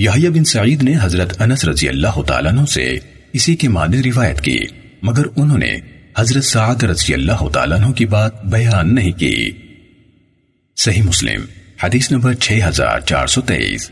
یحییٰ بن سعید نے حضرت انس رضی اللہ تعالیٰ عنہ سے اسی کے معنی روایت کی، مگر انہوں نے حضرت سعد رضی اللہ تعالیٰ عنہ کی بات بیان نہیں کی۔ صحیح مسلم، حدیث نمبر 6423